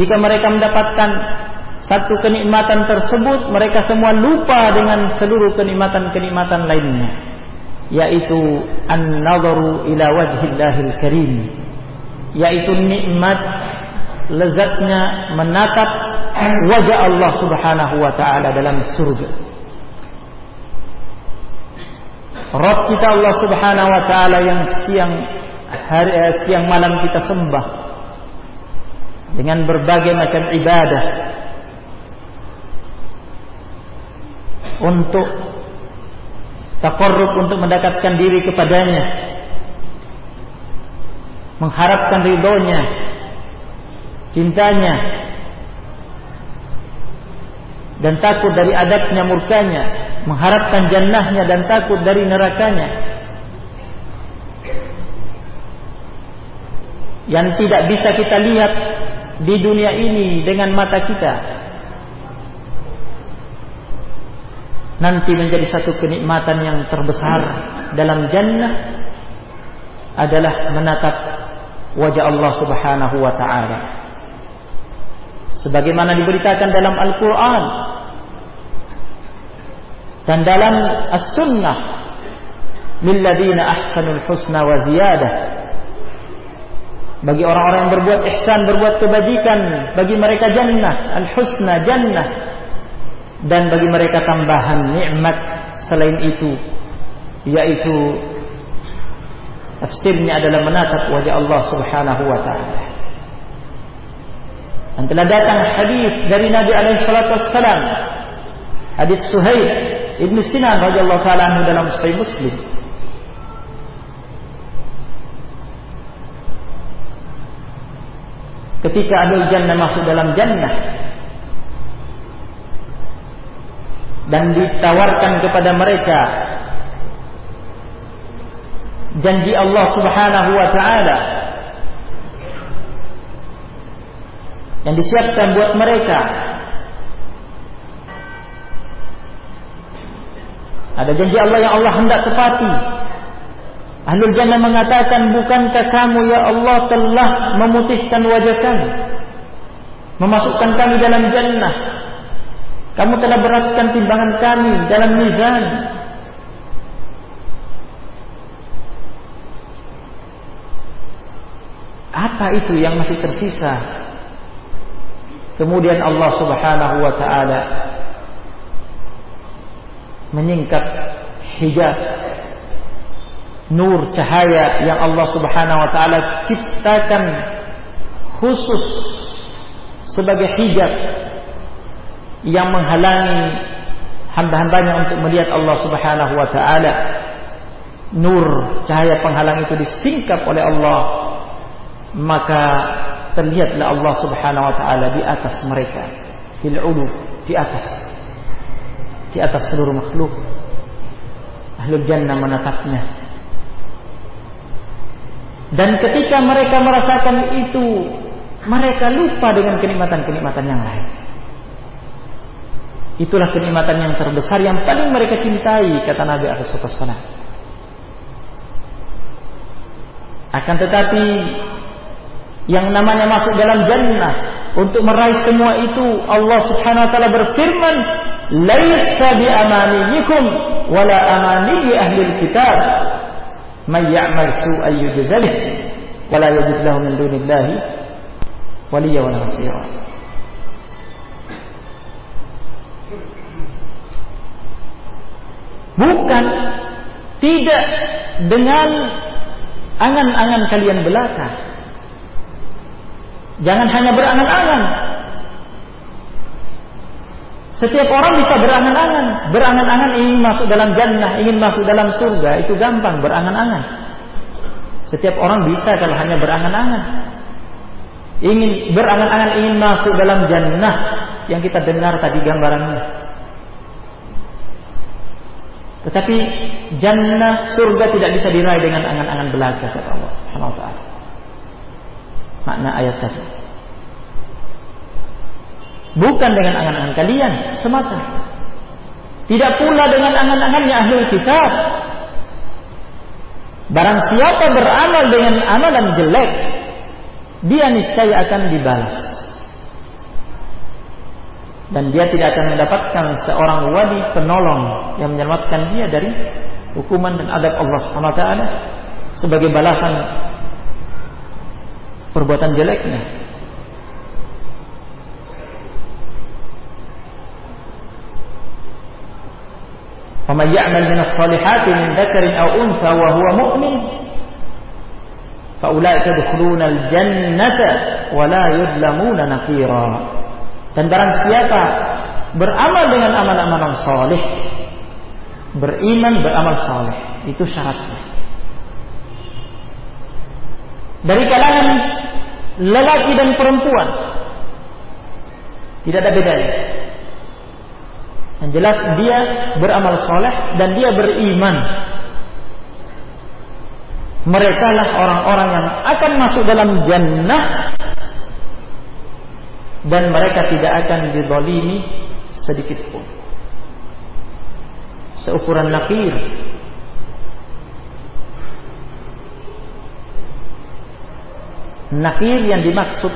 Jika mereka mendapatkan satu kenikmatan tersebut, mereka semua lupa dengan seluruh kenikmatan-kenikmatan lainnya, yaitu an-nadharu ila wajhillahil karim, yaitu nikmat lezatnya menatap wajah Allah Subhanahu wa taala dalam surga. Rabb kita Allah Subhanahu wa taala yang siang hari eh, siang malam kita sembah dengan berbagai macam ibadah. Untuk takarrub untuk mendekatkan diri kepadanya. Mengharapkan ridhonya cintanya. Dan takut dari adabnya murkanya. Mengharapkan jannahnya dan takut dari nerakanya. Yang tidak bisa kita lihat di dunia ini dengan mata kita. Nanti menjadi satu kenikmatan yang terbesar dalam jannah adalah menatap wajah Allah Subhanahu wa taala. Sebagaimana diberitakan dalam Al-Qur'an dan dalam As-Sunnah lilladzina ahsanul husna wa ziyadah bagi orang-orang yang berbuat ihsan, berbuat kebajikan, bagi mereka jannah, al-husna jannah. Dan bagi mereka tambahan nikmat selain itu, yaitu tafsirnya adalah menatap wajah Allah Subhanahu wa taala. Dan telah datang hadis dari Nabi alaihi salatu wassalam. Hadis Suhaib Ibn Sinan radhiyallahu taala dalam Sahih Muslim. Ketika ahlul jannah masuk dalam jannah. Dan ditawarkan kepada mereka. Janji Allah Subhanahu wa taala. Yang disiapkan buat mereka. Ada janji Allah yang Allah hendak tepati Ahlul Jannah mengatakan, bukankah kamu ya Allah telah memutihkan wajah kami? Memasukkan kami dalam jannah. Kamu telah beratkan timbangan kami dalam mizan. Apa itu yang masih tersisa? Kemudian Allah Subhanahu wa taala menyingkap hijab nur cahaya yang Allah Subhanahu wa taala ciptakan khusus sebagai hijab yang menghalangi hamba-hambanya untuk melihat Allah Subhanahu wa taala. Nur cahaya penghalang itu disingkap oleh Allah, maka terlihatlah Allah Subhanahu wa taala di atas mereka, fil ulu, di atas. Di atas seluruh makhluk. Ahlul jannah menatapnya dan ketika mereka merasakan itu, mereka lupa dengan kenikmatan-kenikmatan yang lain. Itulah kenikmatan yang terbesar yang paling mereka cintai, kata Nabi Alaihissalam. Akan tetapi yang namanya masuk dalam jannah untuk meraih semua itu Allah Subhanahu wa taala berfirman laisa bi amaniyikum wala amaniyi ahli kitab may ya'mal su'an yujzalih wa la yajid lahu min dunillahi waliyya wa nasira. Bukan tidak dengan angan-angan kalian belaka. Jangan hanya berangan-angan, setiap orang bisa berangan-angan, berangan-angan ingin masuk dalam jannah, ingin masuk dalam surga, itu gampang berangan-angan. Setiap orang bisa kalau hanya berangan-angan. Ingin berangan-angan ingin masuk dalam jannah yang kita dengar tadi gambarannya. Tetapi jannah surga tidak bisa diraih dengan angan-angan belaka kata Allah Subhanahu wa taala. Makna ayat tadi. Bukan dengan angan-angan kalian semata. Tidak pula dengan angan-angannya ahli kitab. Barang siapa beramal dengan amalan jelek, dia niscaya akan dibalas. dan dia tidak akan mendapatkan seorang wali penolong yang menyelamatkan dia dari hukuman dan adab Allah taala sebagai balasan perbuatan jeleknya. ومن يعمل من الصالحات من ذكر أو أنثى وهو مؤمن فأولئك يدخلون الجنة ولا يظلمون نقيرا dan barang siapa beramal dengan amal-amalan soleh beriman beramal soleh itu syaratnya dari kalangan lelaki dan perempuan tidak ada bedanya yang jelas dia beramal soleh dan dia beriman mereka lah orang-orang yang akan masuk dalam jannah dan mereka tidak akan didolimi sedikit pun. Seukuran nakir. Nakir yang dimaksud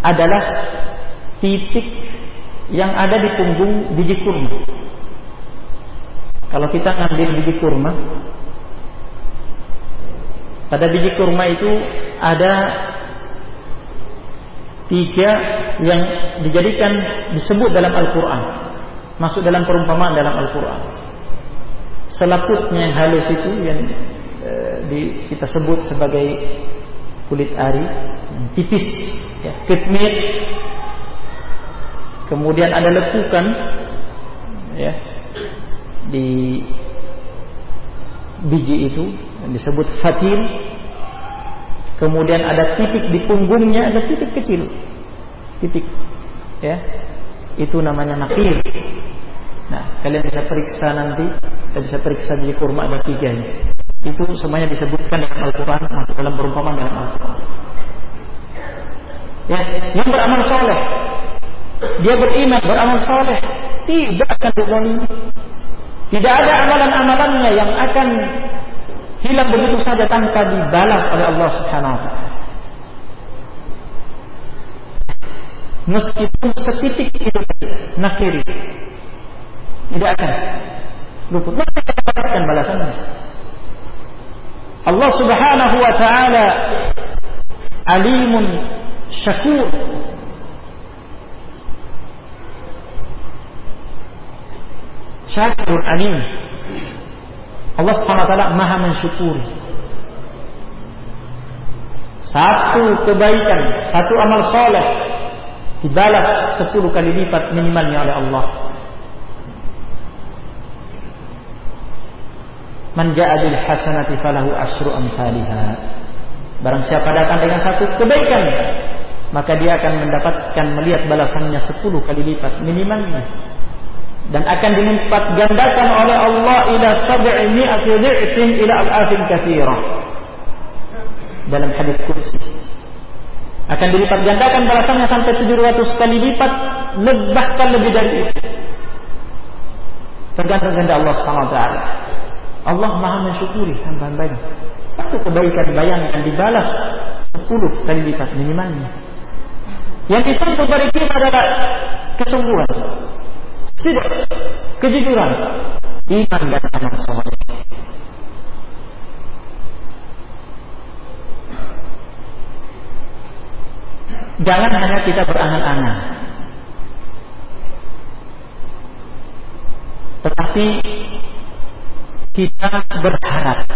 adalah titik yang ada di punggung biji kurma. Kalau kita ngambil biji kurma, pada biji kurma itu ada tiga yang dijadikan disebut dalam Al-Quran. Masuk dalam perumpamaan dalam Al-Quran. Selaputnya yang halus itu yang e, di, kita sebut sebagai kulit ari tipis ya, kitmit kemudian ada lekukan ya di biji itu yang disebut fatil Kemudian ada titik di punggungnya, ada titik kecil. Titik. Ya. Itu namanya nakir. Nah, kalian bisa periksa nanti, kita bisa periksa di kurma ada tiga ini. Itu semuanya disebutkan dalam Al-Quran, masuk dalam perumpamaan dalam Al-Quran. Ya, yang beramal soleh, dia beriman, beramal soleh, tidak akan dizalimi. Tidak ada amalan-amalannya yang akan hilang begitu saja tanpa dibalas oleh Allah Subhanahu wa taala. Meskipun setitik itu nakiri tidak akan luput. Maka kita dapatkan balasannya. Allah Subhanahu wa taala alimun syakur syakur alim Allah Subhanahu wa taala Maha mensyukuri. Satu kebaikan, satu amal soleh dibalas sepuluh kali lipat minimalnya oleh Allah. Man ja'a bil hasanati falahu asyru amsalha. Barang siapa datang dengan satu kebaikan, maka dia akan mendapatkan melihat balasannya sepuluh kali lipat minimalnya dan akan dilipat gandakan oleh Allah ila sab'i mi'ati dhi'fin ila al-afin katsirah. Dalam hadis kursi. Akan dilipat gandakan balasannya sampai 700 kali lipat, bahkan lebih dari itu. Tergantung kepada Allah Subhanahu wa taala. Allah Maha mensyukuri hamba-hambanya. Satu kebaikan bayangkan dibalas 10 kali lipat minimalnya. Yang dari kita adalah kesungguhan. Sidq, kejujuran, iman dan amal soleh. Jangan hanya kita berangan-angan. Tetapi kita berharap.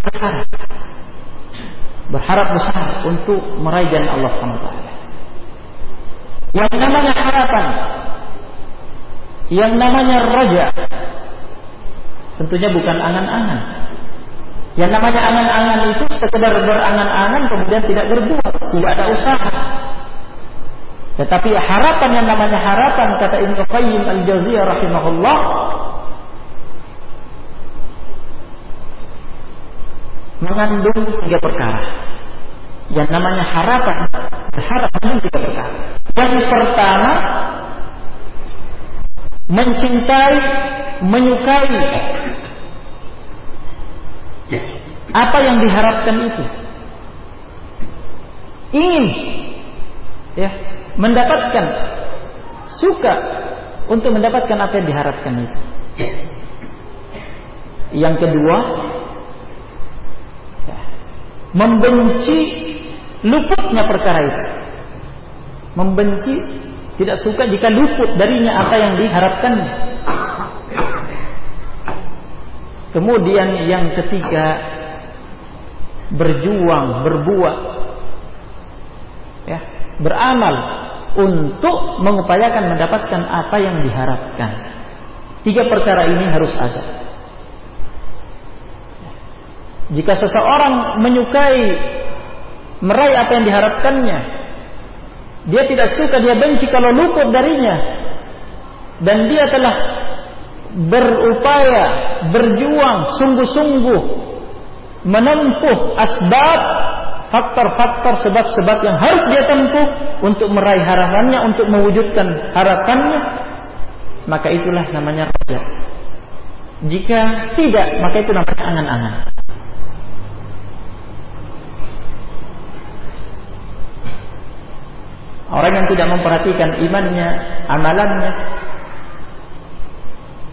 Berharap. Berharap besar untuk meraih jalan Allah SWT. Yang namanya harapan, yang namanya raja, tentunya bukan angan-angan. Yang namanya angan-angan itu sekedar berangan-angan kemudian tidak berbuat, tidak ada usaha. Tetapi harapan yang namanya harapan kata Ibnu Qayyim Al-Jauziyah rahimahullah mengandung tiga perkara. Yang namanya harapan berharap mengandung tiga perkara. Yang pertama mencintai, menyukai apa yang diharapkan itu. ingin ya mendapatkan suka untuk mendapatkan apa yang diharapkan itu. Yang kedua, ya, membenci luputnya perkara itu. Membenci tidak suka jika luput darinya apa yang diharapkannya. Kemudian yang ketiga, berjuang, berbuat, ya, beramal untuk mengupayakan mendapatkan apa yang diharapkan. Tiga perkara ini harus ada. Jika seseorang menyukai meraih apa yang diharapkannya, dia tidak suka, dia benci kalau luput darinya, dan dia telah berupaya, berjuang sungguh-sungguh menempuh asbab faktor-faktor sebab-sebab yang harus dia tempuh untuk meraih harapannya, untuk mewujudkan harapannya, maka itulah namanya raja. Jika tidak, maka itu namanya angan-angan. Orang yang tidak memperhatikan imannya, amalannya,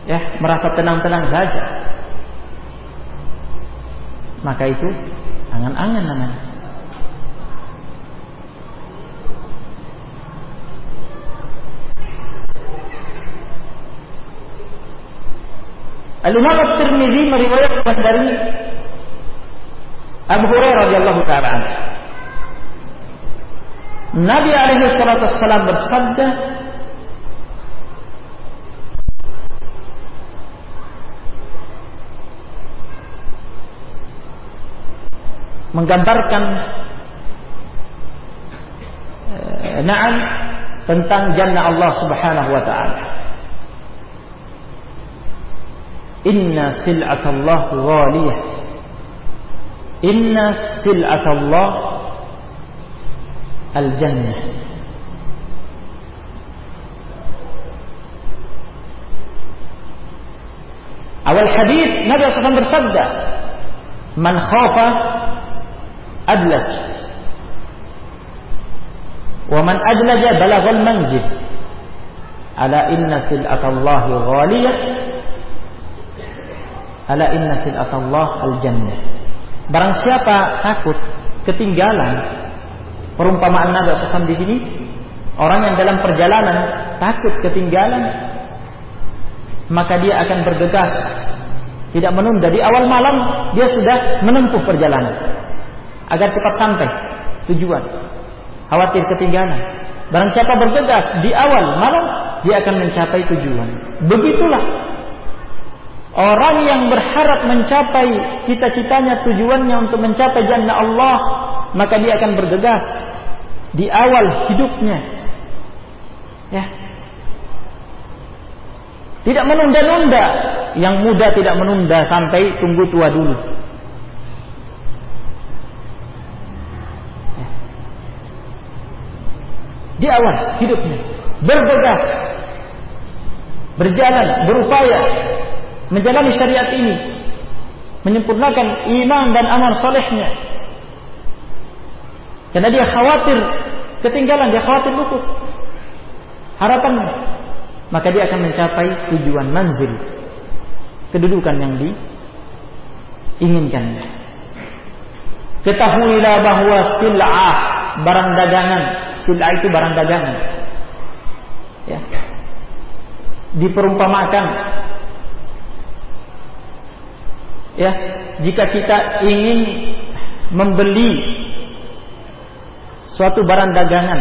ya merasa tenang-tenang saja, maka itu angan-angan namanya. Al-Imam At-Tirmidzi meriwayatkan dari Abu Hurairah radhiyallahu taala Nabi alaihi salatu wassalam bersabda menggambarkan eh, na'am tentang jannah Allah Subhanahu wa taala. Inna sil'atallah ghaliyah. Inna sil'atallah al-jannah. Awal hadis Nabi SAW bersabda, "Man khafa adlaj." Wa man adlaja balaghal manzil. Ala inna sil'atallahi ghaliyah Ala inna sil'atallah al-jannah. Barang siapa takut ketinggalan perumpamaan Nabi SAW di sini, orang yang dalam perjalanan takut ketinggalan, maka dia akan bergegas, tidak menunda di awal malam dia sudah menempuh perjalanan agar cepat sampai tujuan. Khawatir ketinggalan. Barang siapa bergegas di awal malam dia akan mencapai tujuan. Begitulah Orang yang berharap mencapai cita-citanya, tujuannya untuk mencapai jannah Allah, maka dia akan bergegas di awal hidupnya. Ya. Tidak menunda-nunda. Yang muda tidak menunda sampai tunggu tua dulu. Ya. Di awal hidupnya bergegas, berjalan, berupaya menjalani syariat ini, menyempurnakan iman dan amal solehnya. Karena dia khawatir ketinggalan, dia khawatir luput harapannya, maka dia akan mencapai tujuan manzil, kedudukan yang diinginkannya. Ketahuilah bahwa sil'ah barang dagangan, sil'ah itu barang dagangan. Ya. Diperumpamakan ya jika kita ingin membeli suatu barang dagangan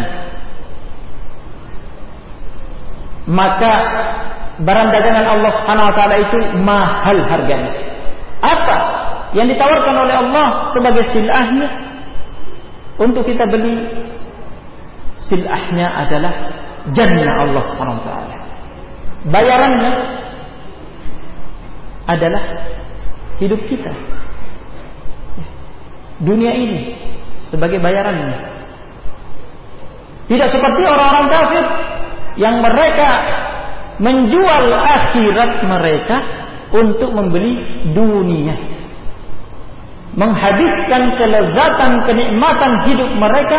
maka barang dagangan Allah Subhanahu wa taala itu mahal harganya apa yang ditawarkan oleh Allah sebagai silahnya untuk kita beli silahnya adalah jannah Allah Subhanahu wa taala bayarannya adalah hidup kita. Dunia ini sebagai bayarannya. Tidak seperti orang-orang kafir yang mereka menjual akhirat mereka untuk membeli dunia. Menghabiskan kelezatan kenikmatan hidup mereka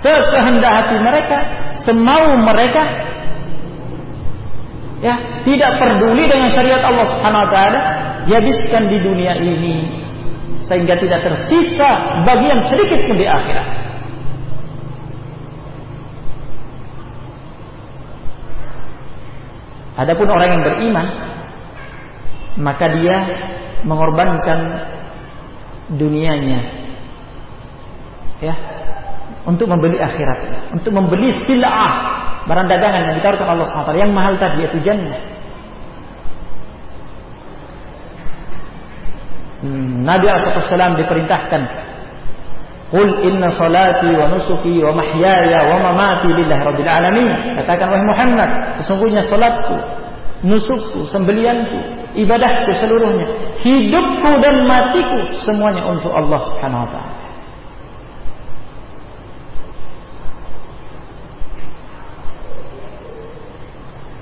sekehendak hati mereka, semau mereka, ya tidak peduli dengan syariat Allah Subhanahu Wa Taala, dihabiskan di dunia ini sehingga tidak tersisa bagian sedikit pun di akhirat. Adapun orang yang beriman, maka dia mengorbankan dunianya, ya, untuk membeli akhirat, untuk membeli silah barang dagangan yang ditaruhkan Allah SWT yang mahal tadi yaitu jannah. Hmm, Nabi SAW diperintahkan Qul inna salati wa nusuki wa mahyaya wa mamati lillahi rabbil alamin. Katakan wahai Muhammad, sesungguhnya salatku, nusukku, sembelianku, ibadahku seluruhnya, hidupku dan matiku semuanya untuk Allah Subhanahu wa taala.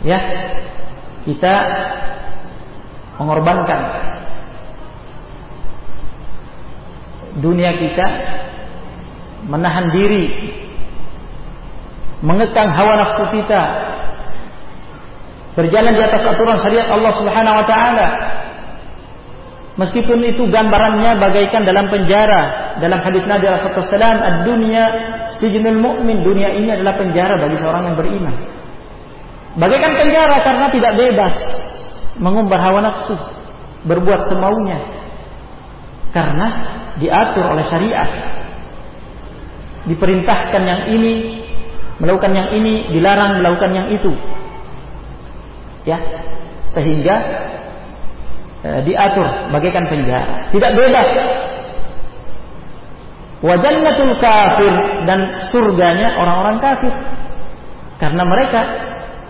Ya, kita mengorbankan dunia kita menahan diri, mengekang hawa nafsu kita, berjalan di atas aturan syariat Allah Subhanahu wa taala. Meskipun itu gambarannya bagaikan dalam penjara, dalam hadis Nabi Rasulullah "Ad-dunya sijnul mu'min." Dunia ini adalah penjara bagi seorang yang beriman. Bagaikan penjara karena tidak bebas mengumbar hawa nafsu, berbuat semaunya. Karena diatur oleh syariat diperintahkan yang ini, melakukan yang ini, dilarang melakukan yang itu. Ya, sehingga e, diatur bagaikan penjara, tidak bebas. Wajannatul kafir dan surganya orang-orang kafir. Karena mereka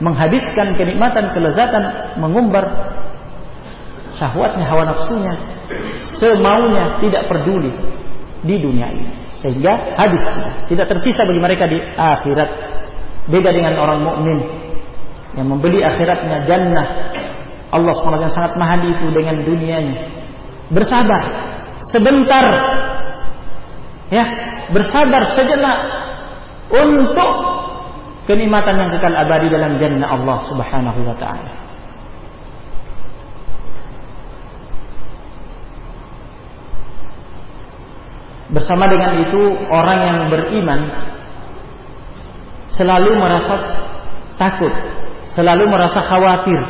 menghabiskan kenikmatan, kelezatan, mengumbar syahwatnya, hawa nafsunya, semaunya, tidak peduli di dunia ini. Sehingga habis tidak tersisa bagi mereka di akhirat. Beda dengan orang mukmin yang membeli akhiratnya jannah. Allah SWT yang sangat mahal itu dengan dunianya. Bersabar sebentar. Ya, bersabar sejenak untuk kenikmatan yang kekal abadi dalam jannah Allah Subhanahu wa taala. Bersama dengan itu orang yang beriman selalu merasa takut, selalu merasa khawatir.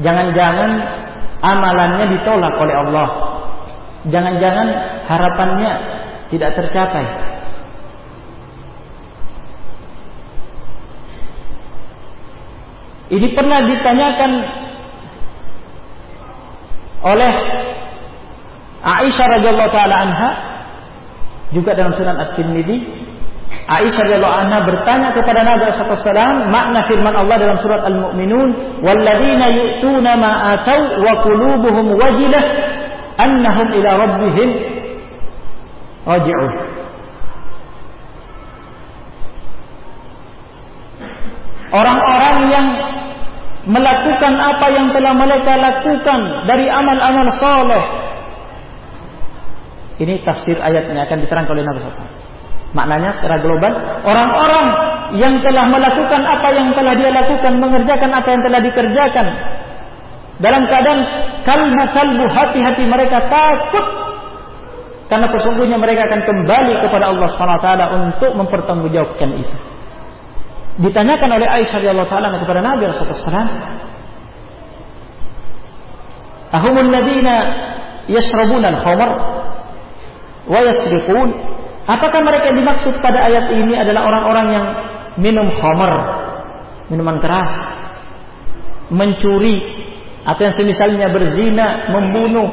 Jangan-jangan amalannya ditolak oleh Allah. Jangan-jangan harapannya tidak tercapai. Ini pernah ditanyakan oleh Aisyah radhiyallahu taala anha juga dalam Sunan At-Tirmidzi, Aisyah radhiyallahu anha bertanya kepada Nabi SAW makna firman Allah dalam surat Al-Mu'minun, "Walladzina yu'tuna ma atau wa qulubuhum wajilah annahum ila rabbihim raji'un." Orang-orang yang melakukan apa yang telah mereka lakukan dari amal-amal soleh ini tafsir ayatnya akan diterangkan oleh Nabi SAW. Maknanya secara global, orang-orang yang telah melakukan apa yang telah dia lakukan, mengerjakan apa yang telah dikerjakan. Dalam keadaan kalbu-kalbu hati-hati mereka takut. Karena sesungguhnya mereka akan kembali kepada Allah SWT untuk mempertanggungjawabkan itu. Ditanyakan oleh Aisyah radhiyallahu taala kepada Nabi SAW, "Ahumul ladina yashrabuna al-khamr wa apakah mereka dimaksud pada ayat ini adalah orang-orang yang minum khamar minuman keras mencuri atau yang semisalnya berzina membunuh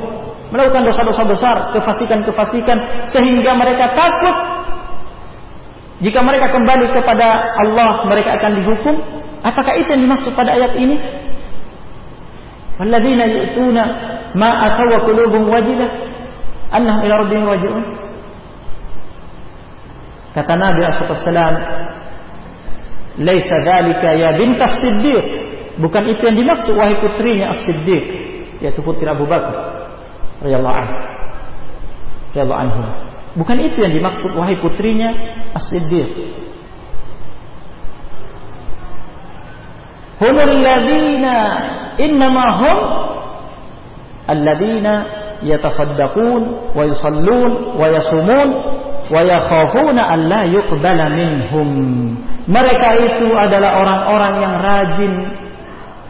melakukan dosa-dosa besar kefasikan-kefasikan sehingga mereka takut? Jika mereka kembali kepada Allah mereka akan dihukum? Apakah itu yang dimaksud pada ayat ini? Walladzina yu'tuna ma annahum ila rabbihim raji'un kata Nabi SAW laisa dzalika ya bint as-siddiq bukan itu yang dimaksud wahai putrinya as-siddiq yaitu putri Abu Bakar radhiyallahu anhu radhiyallahu anhu Bukan itu yang dimaksud wahai putrinya As-Siddiq. Humul ladina innama hum alladina yatasaddaqun wa yusallun wa yasumun wa yakhafuna an la yuqbala minhum. Mereka itu adalah orang-orang yang rajin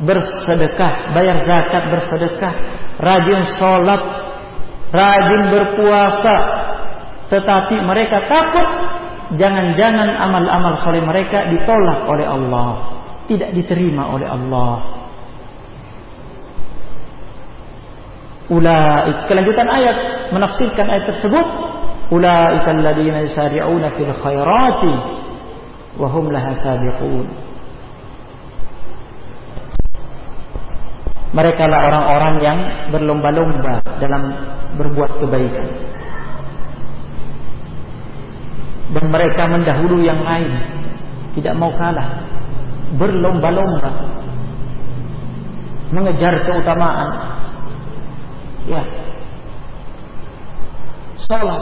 bersedekah, bayar zakat bersedekah, rajin sholat, rajin berpuasa, tetapi mereka takut jangan-jangan amal-amal soleh mereka ditolak oleh Allah, tidak diterima oleh Allah. Ulaik kelanjutan ayat menafsirkan ayat tersebut ulaika alladziina yusari'una fil khairati wa hum laha sabiqun Mereka lah orang-orang yang berlomba-lomba dalam berbuat kebaikan. Dan mereka mendahului yang lain. Tidak mau kalah. Berlomba-lomba. Mengejar keutamaan. Ya. Salat.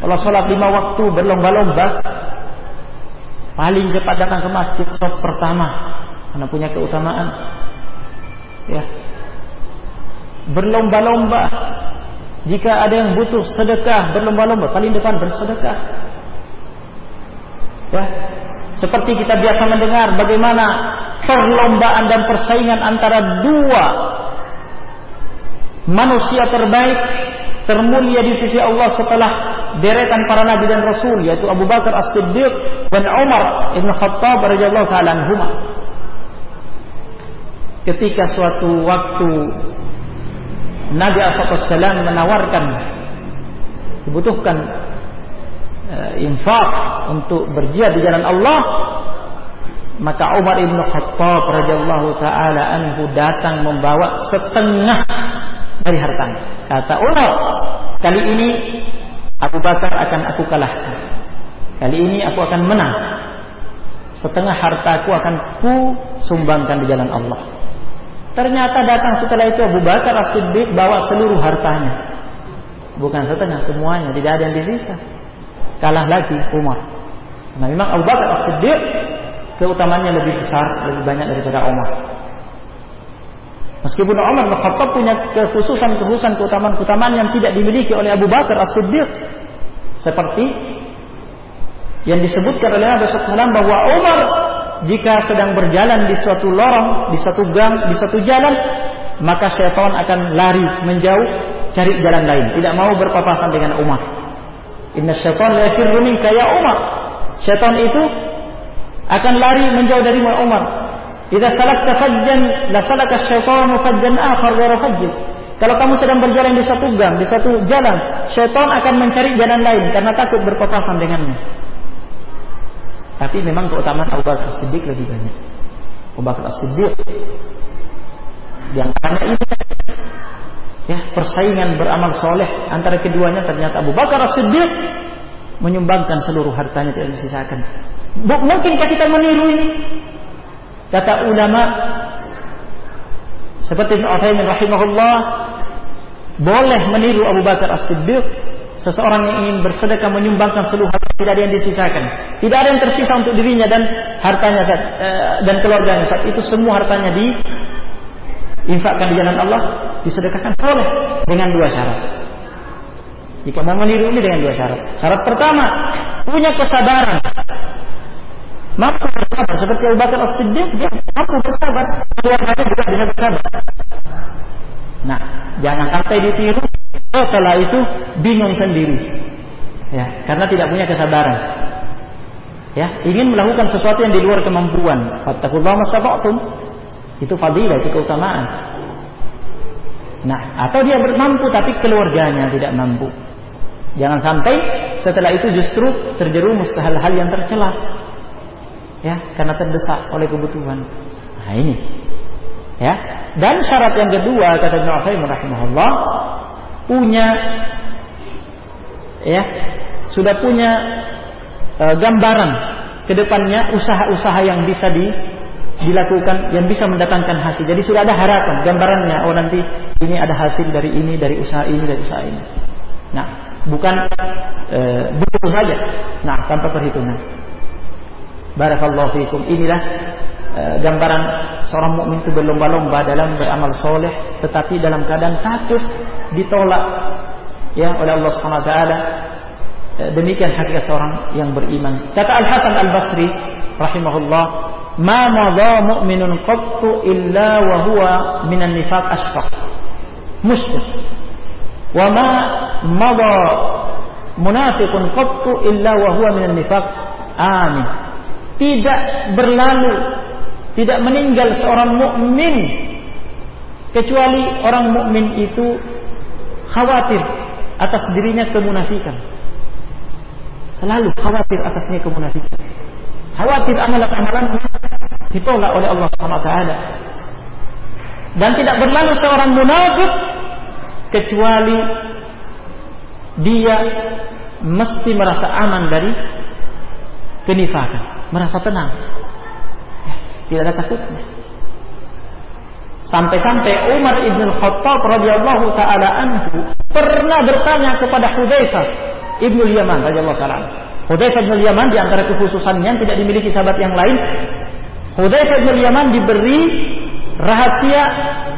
Kalau salat lima waktu berlomba-lomba. Paling cepat datang ke masjid saat pertama. Karena punya keutamaan ya berlomba-lomba jika ada yang butuh sedekah berlomba-lomba paling depan bersedekah ya seperti kita biasa mendengar bagaimana perlombaan dan persaingan antara dua manusia terbaik termulia di sisi Allah setelah deretan para nabi dan rasul yaitu Abu Bakar As-Siddiq dan Umar Ibn Khattab radhiyallahu taala anhumah. Ketika suatu waktu Nabi Alaihissalam menawarkan dibutuhkan uh, infak untuk berjihad di jalan Allah maka Umar ibn Khattab radhiyallahu taala anhu datang membawa setengah dari hartanya kata Umar kali ini Abu Bakar akan aku kalahkan kali ini aku akan menang setengah hartaku akan ku sumbangkan di jalan Allah Ternyata datang setelah itu Abu Bakar As-Siddiq bawa seluruh hartanya. Bukan setengah, semuanya. Tidak ada yang disisa. Kalah lagi Umar. Nah memang Abu Bakar As-Siddiq keutamanya lebih besar, lebih banyak daripada Umar. Meskipun Umar bin Khattab punya kekhususan-kekhususan keutamaan-keutamaan yang tidak dimiliki oleh Abu Bakar As-Siddiq. Seperti yang disebutkan oleh Nabi SAW bahwa Umar jika sedang berjalan di suatu lorong, di suatu gang, di suatu jalan, maka syaitan akan lari menjauh cari jalan lain, tidak mau berpapasan dengan Umar. Inna syaitan la yafirru minka ya Umar. Syaitan itu akan lari menjauh dari Umar. Idza salakta fajjan la salaka syaitanu fajjan akhar ghairu fajjin. Kalau kamu sedang berjalan di suatu gang, di suatu jalan, syaitan akan mencari jalan lain karena takut berpapasan dengannya. Tapi memang keutamaan Abu Bakar Siddiq lebih banyak. Abu Bakar Siddiq yang karena ini ya persaingan beramal soleh antara keduanya ternyata Abu Bakar Siddiq menyumbangkan seluruh hartanya tidak disisakan. Mungkinkah kita meniru ini? Kata ulama seperti Ibn Uthaymin rahimahullah boleh meniru Abu Bakar As-Siddiq Seseorang yang ingin bersedekah menyumbangkan seluruh harta tidak ada yang disisakan. Tidak ada yang tersisa untuk dirinya dan hartanya saat, eh, dan keluarganya saat itu semua hartanya diinfakkan di jalan Allah disedekahkan boleh dengan dua syarat. Jika mau meniru ini dengan dua syarat. Syarat pertama punya kesabaran. Mampu bersabar seperti Abu Bakar As-Siddiq dia mampu bersabar, keluarganya juga bisa bersabar. Nah, jangan sampai ditiru setelah itu bingung sendiri. Ya, karena tidak punya kesabaran. Ya, ingin melakukan sesuatu yang di luar kemampuan. Fattakullah mastata'tum. Itu fadilah, itu keutamaan. Nah, atau dia mampu tapi keluarganya tidak mampu. Jangan sampai setelah itu justru terjerumus ke hal-hal yang tercela. Ya, karena terdesak oleh kebutuhan. Nah, ini. Ya. Dan syarat yang kedua kata Ibnu Utsaimin rahimahullah punya ya sudah punya e, gambaran ke depannya usaha-usaha yang bisa di, dilakukan yang bisa mendatangkan hasil. Jadi sudah ada harapan gambarannya oh nanti ini ada hasil dari ini dari usaha ini dari usaha ini. Nah bukan e, begitu saja. Nah, tanpa perhitungan. Barakallahu fiikum. Inilah e, gambaran seorang mukmin itu berlomba-lomba dalam beramal soleh, tetapi dalam keadaan takut ditolak ya oleh Allah Subhanahu wa taala. E, demikian hakikat seorang yang beriman. Kata Al Hasan Al Basri rahimahullah, "Ma madha mu'minun qattu illa wa huwa minan nifaq asfaq." Musyrik. Wa ma madha munafiqun qattu illa wa huwa minan nifaq amin. Tidak berlalu, tidak meninggal seorang mukmin kecuali orang mukmin itu khawatir atas dirinya kemunafikan. Selalu khawatir atasnya kemunafikan. Khawatir amalan-amalan ditolak oleh Allah taala. Dan tidak berlalu seorang munafik kecuali dia mesti merasa aman dari kenifakan, merasa tenang. Ya, tidak ada takutnya. Sampai-sampai Umar ibn Khattab radhiyallahu taala anhu pernah bertanya kepada Hudzaifah ibn Yaman radhiyallahu taala. Hudzaifah ibn Yaman di antara kekhususannya yang tidak dimiliki sahabat yang lain, Hudzaifah ibn Yaman diberi rahasia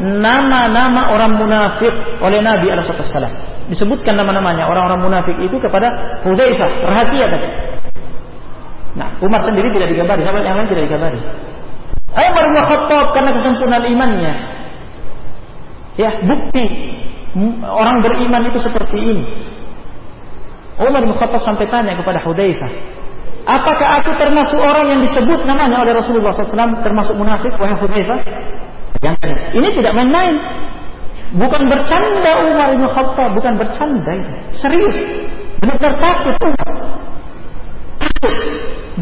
nama-nama orang munafik oleh Nabi Alaihissalam. Disebutkan nama-namanya orang-orang munafik itu kepada Hudzaifah, rahasia tadi. Nah, Umar sendiri tidak dikabari, sahabat yang lain tidak dikabari. Umar bin Khattab karena kesempurnaan imannya. Ya, bukti orang beriman itu seperti ini. Umar bin Khattab sampai tanya kepada Hudzaifah, "Apakah aku termasuk orang yang disebut namanya oleh Rasulullah SAW termasuk munafik?" Wahai Hudzaifah, jangan. Ini tidak main-main. Bukan bercanda Umar bin Khattab, bukan bercanda. Serius. Benar-benar takut Umar.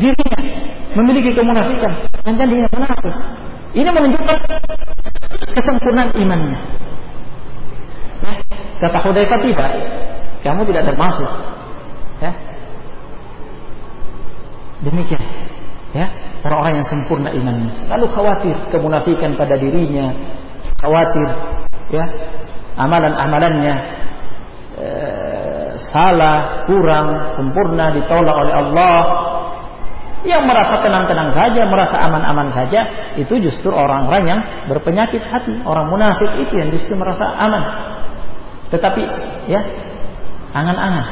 Dirinya memiliki kemunafikan dan dia munafik. Ini menunjukkan kesempurnaan imannya. Ya, kata Hudzaifah tidak, kamu tidak termasuk. Ya. Demikian. Ya, orang-orang yang sempurna imannya selalu khawatir kemunafikan pada dirinya, khawatir ya amalan-amalannya e, salah, kurang, sempurna ditolak oleh Allah yang merasa tenang-tenang saja, merasa aman-aman saja, itu justru orang-orang yang berpenyakit hati. Orang munafik itu yang justru merasa aman. Tetapi, ya, angan-angan.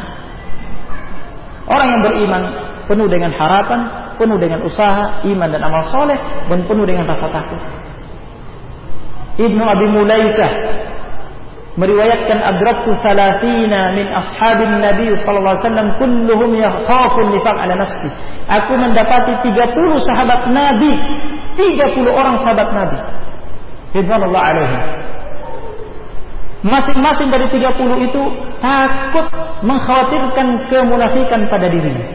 Orang yang beriman penuh dengan harapan, penuh dengan usaha, iman dan amal soleh, dan penuh dengan rasa takut. Ibnu Abi Mulaikah meriwayatkan adraktu salatina min ashabin Nabi sallallahu alaihi wasallam kulluhum yakhafu nifaq ala nafsi. Aku mendapati 30 sahabat Nabi, 30 orang sahabat Nabi. Ridwanullah alaihi. Masing-masing dari 30 itu takut mengkhawatirkan kemunafikan pada dirinya.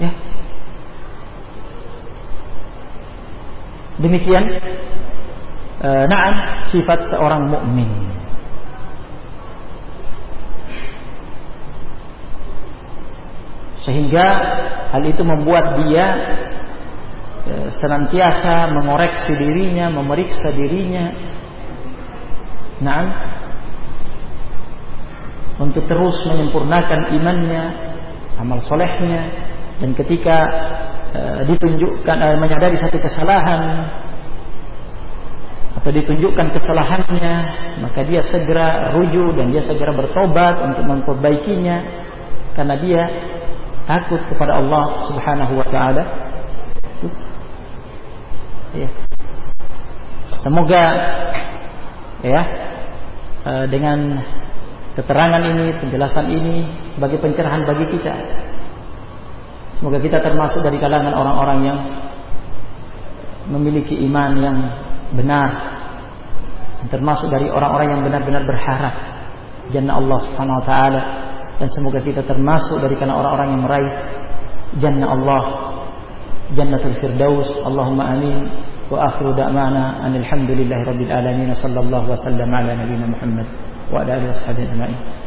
Ya. Demikian e, naam sifat seorang mukmin. Sehingga hal itu membuat dia e, senantiasa mengoreksi dirinya, memeriksa dirinya. Naam untuk terus menyempurnakan imannya, amal solehnya, dan ketika e, ditunjukkan e, menyadari satu kesalahan, atau ditunjukkan kesalahannya, maka dia segera rujuk dan dia segera bertobat untuk memperbaikinya karena dia takut kepada Allah Subhanahu wa taala. Ya. Semoga ya eh, dengan keterangan ini, penjelasan ini sebagai pencerahan bagi kita. Semoga kita termasuk dari kalangan orang-orang yang memiliki iman yang benar. Termasuk dari orang-orang yang benar-benar berharap jannah Allah Subhanahu wa taala. Dan semoga kita termasuk dari kalangan orang-orang yang meraih jannah Allah jannatul firdaus. Allahumma amin. Wa akhiru da'wana anil hamdulillahi rabbil alamin. Sallallahu wa sallam ala nabiyyina Muhammad wa ala alihi washabihi ajma'in